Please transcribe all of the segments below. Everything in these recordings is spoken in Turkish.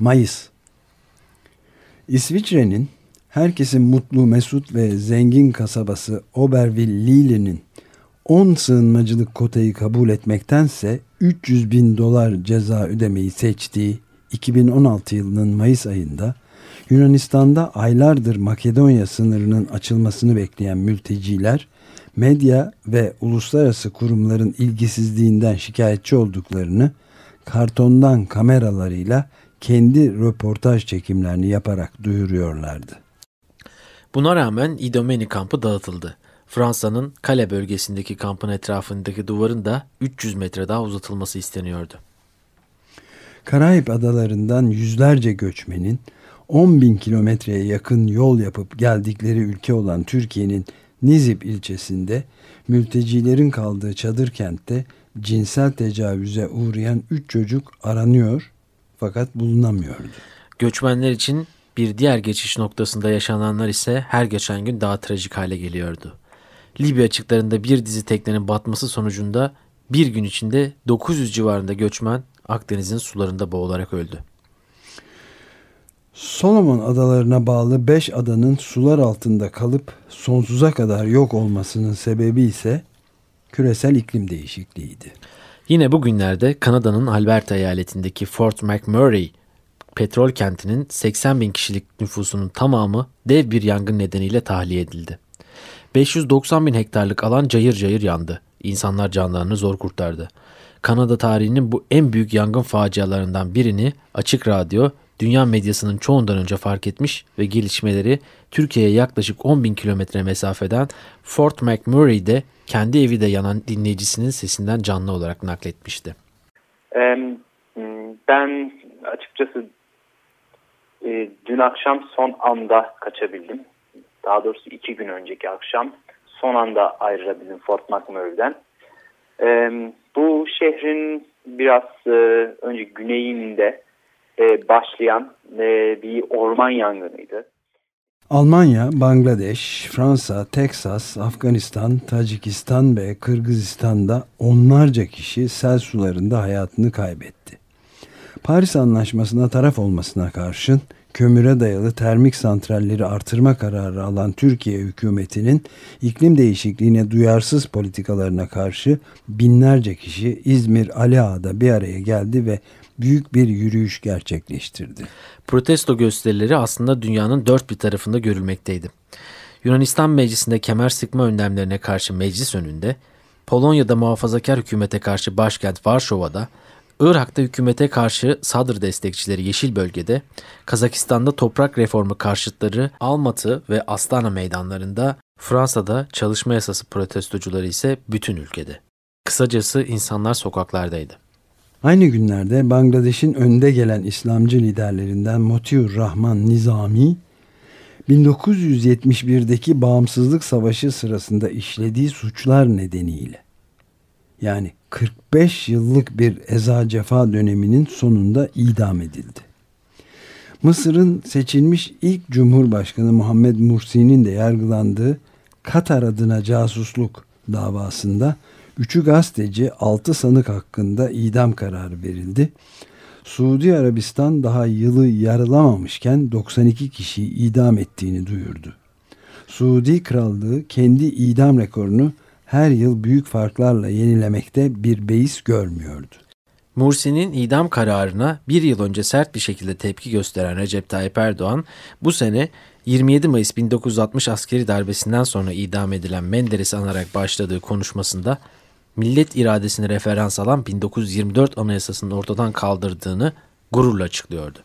Mayıs. İsviçre'nin herkesin mutlu, mesut ve zengin kasabası Oberville-Lille'nin 10 sığınmacılık kotayı kabul etmektense 300 bin dolar ceza ödemeyi seçtiği 2016 yılının Mayıs ayında Yunanistan'da aylardır Makedonya sınırının açılmasını bekleyen mülteciler medya ve uluslararası kurumların ilgisizliğinden şikayetçi olduklarını kartondan kameralarıyla kendi röportaj çekimlerini yaparak duyuruyorlardı. Buna rağmen İdomeni kampı dağıtıldı. Fransa'nın Kale bölgesindeki kampın etrafındaki duvarın da 300 metre daha uzatılması isteniyordu. Karayip adalarından yüzlerce göçmenin 10 bin kilometreye yakın yol yapıp geldikleri ülke olan Türkiye'nin Nizip ilçesinde mültecilerin kaldığı çadır kentte cinsel tecavüze uğrayan 3 çocuk aranıyor fakat bulunamıyordu. Göçmenler için bir diğer geçiş noktasında yaşananlar ise her geçen gün daha trajik hale geliyordu. Libya açıklarında bir dizi teknenin batması sonucunda bir gün içinde 900 civarında göçmen Akdeniz'in sularında boğularak öldü. Solomon adalarına bağlı 5 adanın sular altında kalıp sonsuza kadar yok olmasının sebebi ise küresel iklim değişikliğiydi. Yine bugünlerde Kanada'nın Alberta eyaletindeki Fort McMurray petrol kentinin 80 bin kişilik nüfusunun tamamı dev bir yangın nedeniyle tahliye edildi. 590 bin hektarlık alan cayır cayır yandı. İnsanlar canlarını zor kurtardı. Kanada tarihinin bu en büyük yangın facialarından birini Açık Radyo, dünya medyasının çoğundan önce fark etmiş ve gelişmeleri Türkiye'ye yaklaşık 10 bin kilometre mesafeden Fort McMurray'de kendi evi de yanan dinleyicisinin sesinden canlı olarak nakletmişti. Ben açıkçası e, dün akşam son anda kaçabildim. Daha doğrusu iki gün önceki akşam son anda ayrılabildim Fort McMurray'den. Bu şehrin biraz e, önce güneyinde e, başlayan e, bir orman yangınıydı. Almanya, Bangladeş, Fransa, Teksas, Afganistan, Tacikistan ve Kırgızistan'da onlarca kişi sel sularında hayatını kaybetti. Paris Anlaşması'na taraf olmasına karşın kömüre dayalı termik santralleri artırma kararı alan Türkiye hükümetinin iklim değişikliğine duyarsız politikalarına karşı binlerce kişi İzmir Ali Ağa'da bir araya geldi ve büyük bir yürüyüş gerçekleştirdi. Protesto gösterileri aslında dünyanın dört bir tarafında görülmekteydi. Yunanistan Meclisi'nde kemer sıkma önlemlerine karşı meclis önünde, Polonya'da muhafazakar hükümete karşı başkent Varşova'da, Irak'ta hükümete karşı Sadr destekçileri Yeşil Bölge'de, Kazakistan'da toprak reformu karşıtları Almatı ve Astana meydanlarında, Fransa'da çalışma yasası protestocuları ise bütün ülkede. Kısacası insanlar sokaklardaydı. Aynı günlerde Bangladeş'in önde gelen İslamcı liderlerinden Motiur Rahman Nizami, 1971'deki bağımsızlık savaşı sırasında işlediği suçlar nedeniyle yani 45 yıllık bir eza cefa döneminin sonunda idam edildi. Mısır'ın seçilmiş ilk Cumhurbaşkanı Muhammed Mursi'nin de yargılandığı Katar adına casusluk davasında üçü gazeteci altı sanık hakkında idam kararı verildi. Suudi Arabistan daha yılı yarılamamışken 92 kişiyi idam ettiğini duyurdu. Suudi Krallığı kendi idam rekorunu her yıl büyük farklarla yenilemekte bir beis görmüyordu. Mursi'nin idam kararına bir yıl önce sert bir şekilde tepki gösteren Recep Tayyip Erdoğan bu sene 27 Mayıs 1960 askeri darbesinden sonra idam edilen Menderes'i anarak başladığı konuşmasında millet iradesini referans alan 1924 Anayasası'nın ortadan kaldırdığını gururla açıklıyordu.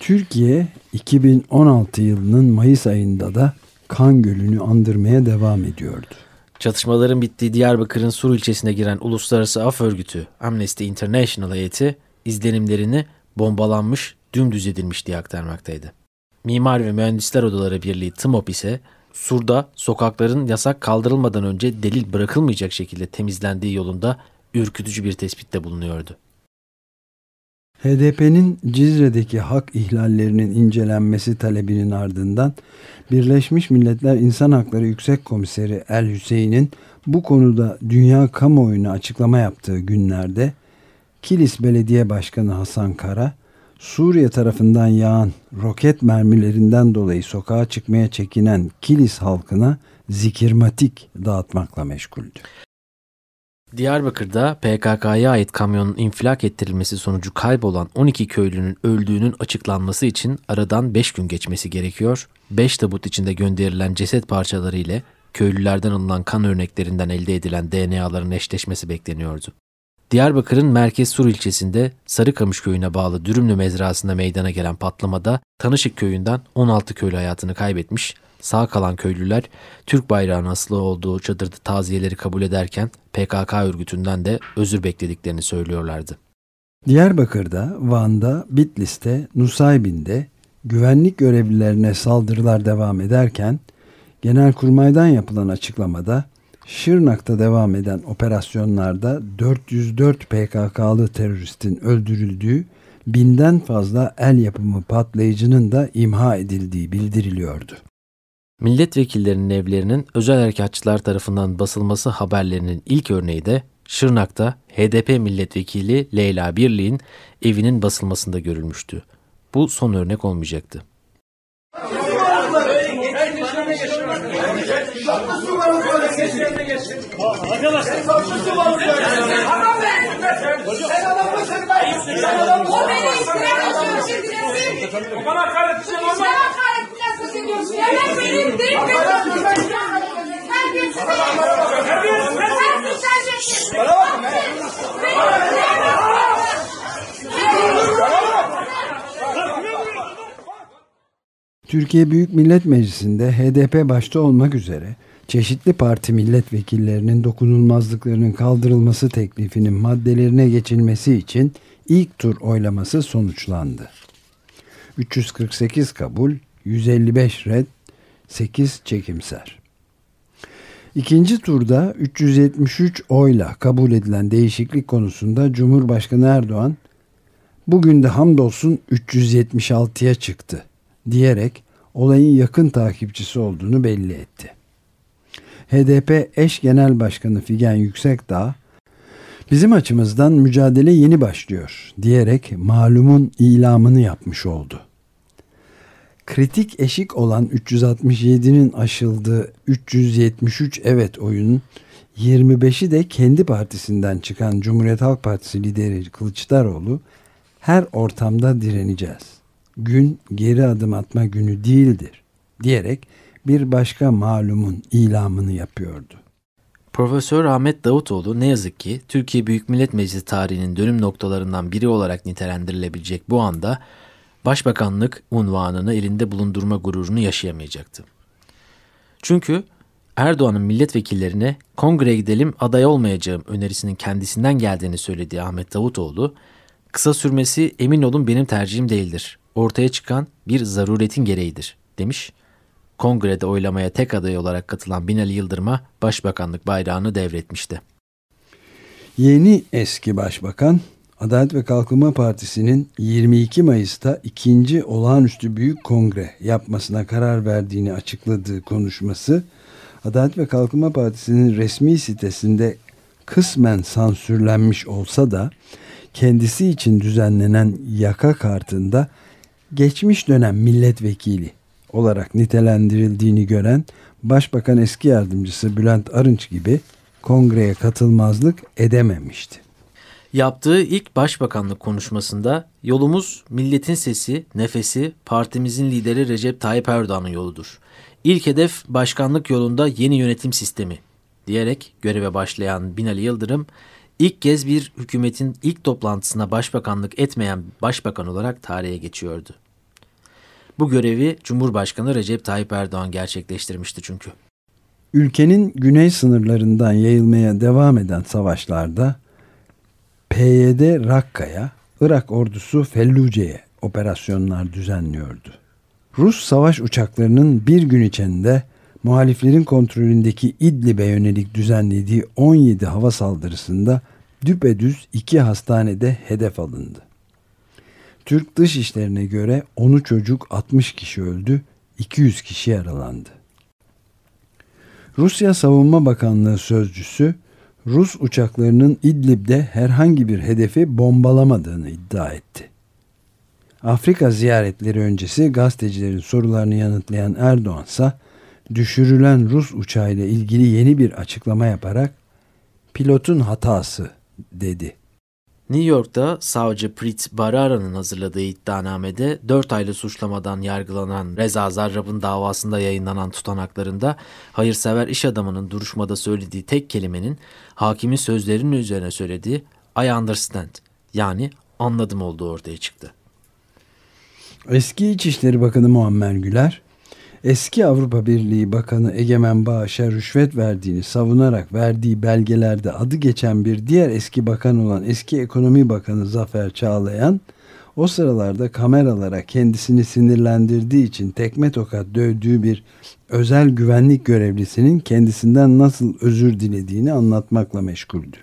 Türkiye 2016 yılının Mayıs ayında da kan gölünü andırmaya devam ediyordu. Çatışmaların bittiği Diyarbakır'ın Sur ilçesine giren Uluslararası Af Örgütü Amnesty International heyeti izlenimlerini bombalanmış, dümdüz edilmiş diye aktarmaktaydı. Mimar ve Mühendisler Odaları Birliği TMOP ise Sur'da sokakların yasak kaldırılmadan önce delil bırakılmayacak şekilde temizlendiği yolunda ürkütücü bir tespitte bulunuyordu. HDP'nin Cizre'deki hak ihlallerinin incelenmesi talebinin ardından Birleşmiş Milletler İnsan Hakları Yüksek Komiseri El Hüseyin'in bu konuda dünya kamuoyuna açıklama yaptığı günlerde Kilis Belediye Başkanı Hasan Kara, Suriye tarafından yağan roket mermilerinden dolayı sokağa çıkmaya çekinen Kilis halkına zikirmatik dağıtmakla meşguldü. Diyarbakır'da PKK'ya ait kamyonun infilak ettirilmesi sonucu kaybolan 12 köylünün öldüğünün açıklanması için aradan 5 gün geçmesi gerekiyor. 5 tabut içinde gönderilen ceset parçaları ile köylülerden alınan kan örneklerinden elde edilen DNA'ların eşleşmesi bekleniyordu. Diyarbakır'ın Merkez Sur ilçesinde Sarıkamış köyüne bağlı Dürümlü mezrasında meydana gelen patlamada Tanışık köyünden 16 köylü hayatını kaybetmiş, sağ kalan köylüler Türk bayrağının asılı olduğu çadırda taziyeleri kabul ederken PKK örgütünden de özür beklediklerini söylüyorlardı. Diyarbakır'da, Van'da, Bitlis'te, Nusaybin'de güvenlik görevlilerine saldırılar devam ederken Genelkurmay'dan yapılan açıklamada Şırnak'ta devam eden operasyonlarda 404 PKK'lı teröristin öldürüldüğü, binden fazla el yapımı patlayıcının da imha edildiği bildiriliyordu. Milletvekillerinin evlerinin özel harekatçılar tarafından basılması haberlerinin ilk örneği de Şırnak'ta HDP milletvekili Leyla Birliğin evinin basılmasında görülmüştü. Bu son örnek olmayacaktı. Arkadaşlar. O beni. Bana şey olmaz. Türkiye Büyük Millet Meclisi'nde HDP başta olmak üzere çeşitli parti milletvekillerinin dokunulmazlıklarının kaldırılması teklifinin maddelerine geçilmesi için ilk tur oylaması sonuçlandı. 348 kabul, 155 red, 8 çekimser. İkinci turda 373 oyla kabul edilen değişiklik konusunda Cumhurbaşkanı Erdoğan bugün de hamdolsun 376'ya çıktı diyerek olayın yakın takipçisi olduğunu belli etti. HDP eş genel başkanı Figen Yüksekdağ bizim açımızdan mücadele yeni başlıyor diyerek malumun ilamını yapmış oldu. Kritik eşik olan 367'nin aşıldığı 373 evet oyunun 25'i de kendi partisinden çıkan Cumhuriyet Halk Partisi lideri Kılıçdaroğlu her ortamda direneceğiz. Gün geri adım atma günü değildir diyerek bir başka malumun ilamını yapıyordu. Profesör Ahmet Davutoğlu ne yazık ki Türkiye Büyük Millet Meclisi tarihinin dönüm noktalarından biri olarak nitelendirilebilecek bu anda başbakanlık unvanını elinde bulundurma gururunu yaşayamayacaktı. Çünkü Erdoğan'ın milletvekillerine kongreye gidelim aday olmayacağım önerisinin kendisinden geldiğini söylediği Ahmet Davutoğlu, kısa sürmesi emin olun benim tercihim değildir. Ortaya çıkan bir zaruretin gereğidir demiş kongrede oylamaya tek aday olarak katılan Binali Yıldırım'a başbakanlık bayrağını devretmişti. Yeni eski başbakan Adalet ve Kalkınma Partisi'nin 22 Mayıs'ta ikinci olağanüstü büyük kongre yapmasına karar verdiğini açıkladığı konuşması Adalet ve Kalkınma Partisi'nin resmi sitesinde kısmen sansürlenmiş olsa da kendisi için düzenlenen yaka kartında geçmiş dönem milletvekili olarak nitelendirildiğini gören Başbakan eski yardımcısı Bülent Arınç gibi kongreye katılmazlık edememişti. Yaptığı ilk başbakanlık konuşmasında yolumuz milletin sesi, nefesi, partimizin lideri Recep Tayyip Erdoğan'ın yoludur. İlk hedef başkanlık yolunda yeni yönetim sistemi diyerek göreve başlayan Binali Yıldırım ilk kez bir hükümetin ilk toplantısına başbakanlık etmeyen başbakan olarak tarihe geçiyordu. Bu görevi Cumhurbaşkanı Recep Tayyip Erdoğan gerçekleştirmişti çünkü. Ülkenin güney sınırlarından yayılmaya devam eden savaşlarda PYD Rakka'ya, Irak ordusu Felluce'ye operasyonlar düzenliyordu. Rus savaş uçaklarının bir gün içinde muhaliflerin kontrolündeki İdlib'e yönelik düzenlediği 17 hava saldırısında düpedüz iki hastanede hedef alındı. Türk Dışişleri'ne göre 10'u çocuk 60 kişi öldü, 200 kişi yaralandı. Rusya Savunma Bakanlığı sözcüsü Rus uçaklarının İdlib'de herhangi bir hedefi bombalamadığını iddia etti. Afrika ziyaretleri öncesi gazetecilerin sorularını yanıtlayan Erdoğan ise düşürülen Rus uçağıyla ilgili yeni bir açıklama yaparak pilotun hatası dedi. New York'ta savcı Prit Barara'nın hazırladığı iddianamede 4 aylı suçlamadan yargılanan Reza Zarrab'ın davasında yayınlanan tutanaklarında hayırsever iş adamının duruşmada söylediği tek kelimenin hakimin sözlerinin üzerine söylediği I understand yani anladım olduğu ortaya çıktı. Eski İçişleri Bakanı Muammer Güler, eski Avrupa Birliği Bakanı Egemen Bağış'a rüşvet verdiğini savunarak verdiği belgelerde adı geçen bir diğer eski bakan olan eski Ekonomi Bakanı Zafer Çağlayan, o sıralarda kameralara kendisini sinirlendirdiği için tekme tokat dövdüğü bir özel güvenlik görevlisinin kendisinden nasıl özür dilediğini anlatmakla meşguldü.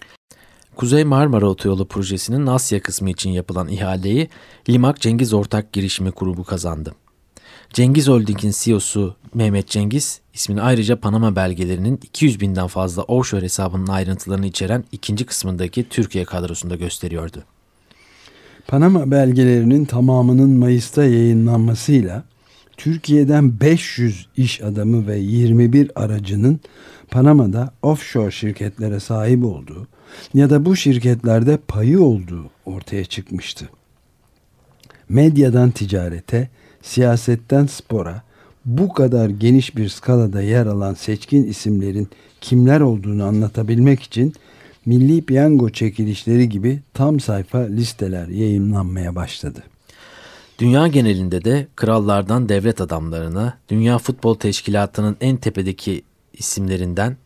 Kuzey Marmara Otoyolu projesinin Asya kısmı için yapılan ihaleyi Limak Cengiz Ortak Girişimi Grubu kazandı. Cengiz Holding'in CEO'su Mehmet Cengiz ismini ayrıca Panama belgelerinin 200 binden fazla offshore hesabının ayrıntılarını içeren ikinci kısmındaki Türkiye kadrosunda gösteriyordu. Panama belgelerinin tamamının Mayıs'ta yayınlanmasıyla Türkiye'den 500 iş adamı ve 21 aracının Panama'da offshore şirketlere sahip olduğu ya da bu şirketlerde payı olduğu ortaya çıkmıştı. Medyadan ticarete, siyasetten spora bu kadar geniş bir skalada yer alan seçkin isimlerin kimler olduğunu anlatabilmek için Milli Piyango çekilişleri gibi tam sayfa listeler yayınlanmaya başladı. Dünya genelinde de krallardan devlet adamlarına, Dünya Futbol Teşkilatı'nın en tepedeki isimlerinden,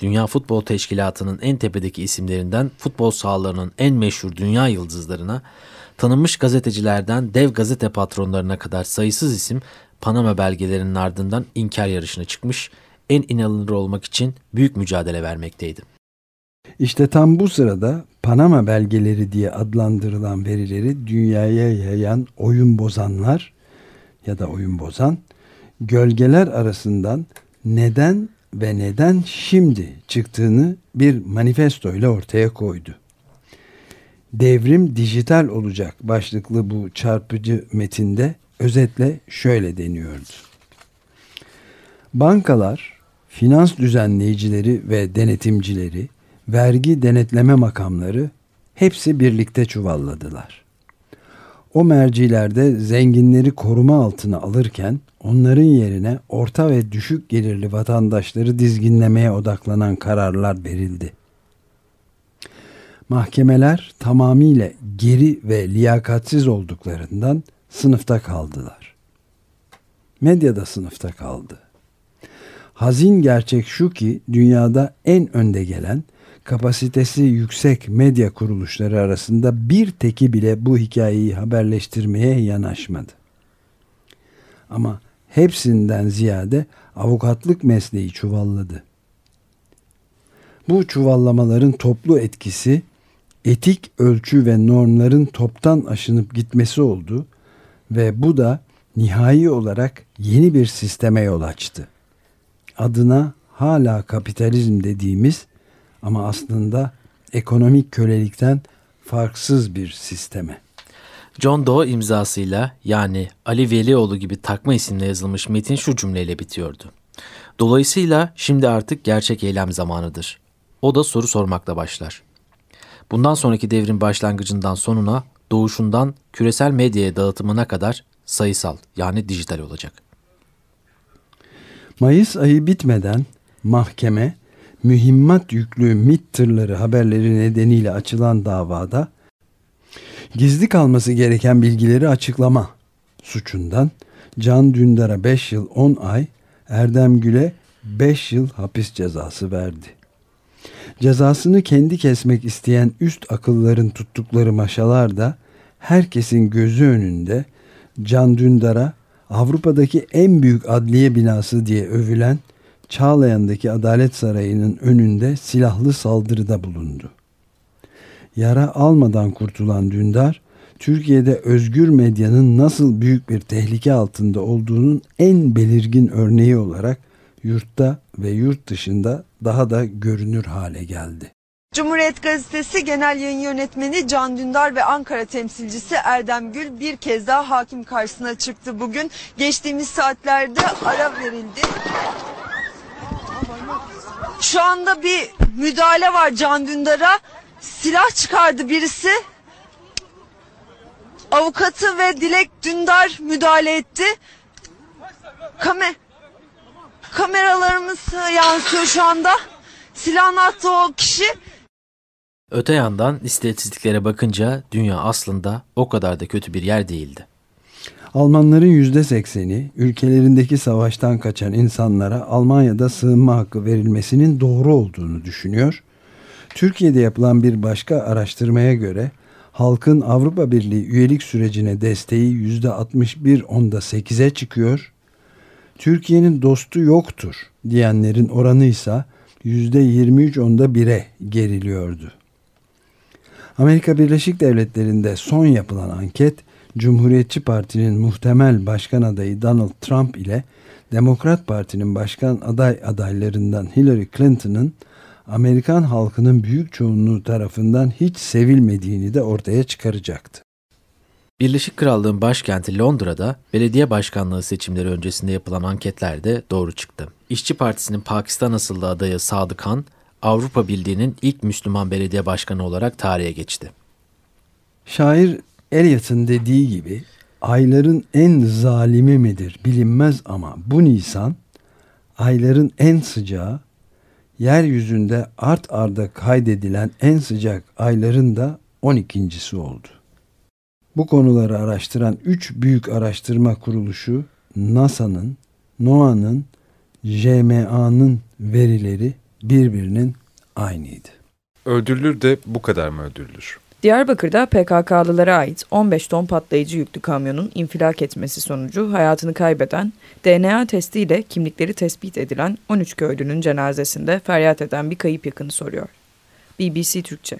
Dünya Futbol Teşkilatı'nın en tepedeki isimlerinden futbol sahalarının en meşhur dünya yıldızlarına, tanınmış gazetecilerden dev gazete patronlarına kadar sayısız isim Panama belgelerinin ardından inkar yarışına çıkmış, en inanılır olmak için büyük mücadele vermekteydi. İşte tam bu sırada Panama belgeleri diye adlandırılan verileri dünyaya yayan oyun bozanlar ya da oyun bozan gölgeler arasından neden ve neden şimdi çıktığını bir manifesto ile ortaya koydu. Devrim dijital olacak başlıklı bu çarpıcı metinde özetle şöyle deniyordu. Bankalar, finans düzenleyicileri ve denetimcileri, vergi denetleme makamları hepsi birlikte çuvalladılar. O mercilerde zenginleri koruma altına alırken onların yerine orta ve düşük gelirli vatandaşları dizginlemeye odaklanan kararlar verildi. Mahkemeler tamamıyla geri ve liyakatsiz olduklarından sınıfta kaldılar. Medyada sınıfta kaldı. Hazin gerçek şu ki dünyada en önde gelen kapasitesi yüksek medya kuruluşları arasında bir teki bile bu hikayeyi haberleştirmeye yanaşmadı. Ama hepsinden ziyade avukatlık mesleği çuvalladı. Bu çuvallamaların toplu etkisi etik ölçü ve normların toptan aşınıp gitmesi oldu ve bu da nihai olarak yeni bir sisteme yol açtı. Adına hala kapitalizm dediğimiz ama aslında ekonomik kölelikten farksız bir sisteme. John Doe imzasıyla yani Ali Velioğlu gibi takma isimle yazılmış metin şu cümleyle bitiyordu. Dolayısıyla şimdi artık gerçek eylem zamanıdır. O da soru sormakla başlar. Bundan sonraki devrin başlangıcından sonuna, doğuşundan küresel medyaya dağıtımına kadar sayısal yani dijital olacak. Mayıs ayı bitmeden mahkeme mühimmat yüklü MIT tırları haberleri nedeniyle açılan davada gizli kalması gereken bilgileri açıklama suçundan Can Dündar'a 5 yıl 10 ay, Erdem Gül'e 5 yıl hapis cezası verdi. Cezasını kendi kesmek isteyen üst akılların tuttukları maşalar da herkesin gözü önünde Can Dündar'a Avrupa'daki en büyük adliye binası diye övülen Çağlayan'daki Adalet Sarayı'nın önünde silahlı saldırıda bulundu. Yara almadan kurtulan Dündar, Türkiye'de özgür medyanın nasıl büyük bir tehlike altında olduğunun en belirgin örneği olarak yurtta ve yurt dışında daha da görünür hale geldi. Cumhuriyet Gazetesi Genel Yayın Yönetmeni Can Dündar ve Ankara temsilcisi Erdem Gül bir kez daha hakim karşısına çıktı bugün. Geçtiğimiz saatlerde ara verildi. Şu anda bir müdahale var Can Dündar'a. Silah çıkardı birisi. Avukatı ve Dilek Dündar müdahale etti. Kame kameralarımız yansıyor şu anda. Silahını attı o kişi. Öte yandan istatistiklere bakınca dünya aslında o kadar da kötü bir yer değildi. Almanların %80'i ülkelerindeki savaştan kaçan insanlara Almanya'da sığınma hakkı verilmesinin doğru olduğunu düşünüyor. Türkiye'de yapılan bir başka araştırmaya göre halkın Avrupa Birliği üyelik sürecine desteği %61 onda 8'e çıkıyor. Türkiye'nin dostu yoktur diyenlerin oranı ise %23 onda 1'e geriliyordu. Amerika Birleşik Devletleri'nde son yapılan anket Cumhuriyetçi Parti'nin muhtemel başkan adayı Donald Trump ile Demokrat Parti'nin başkan aday adaylarından Hillary Clinton'ın Amerikan halkının büyük çoğunluğu tarafından hiç sevilmediğini de ortaya çıkaracaktı. Birleşik Krallığın başkenti Londra'da belediye başkanlığı seçimleri öncesinde yapılan anketlerde doğru çıktı. İşçi Partisi'nin Pakistan asıllı adayı Sadık Han, Avrupa Birliği'nin ilk Müslüman belediye başkanı olarak tarihe geçti. Şair Eliot'ın dediği gibi ayların en zalimi midir bilinmez ama bu Nisan ayların en sıcağı yeryüzünde art arda kaydedilen en sıcak ayların da 12.si oldu. Bu konuları araştıran üç büyük araştırma kuruluşu NASA'nın, NOAA'nın, JMA'nın verileri birbirinin aynıydı. Öldürülür de bu kadar mı öldürülür? Diyarbakır'da PKK'lılara ait 15 ton patlayıcı yüklü kamyonun infilak etmesi sonucu hayatını kaybeden, DNA testiyle kimlikleri tespit edilen 13 köylünün cenazesinde feryat eden bir kayıp yakını soruyor. BBC Türkçe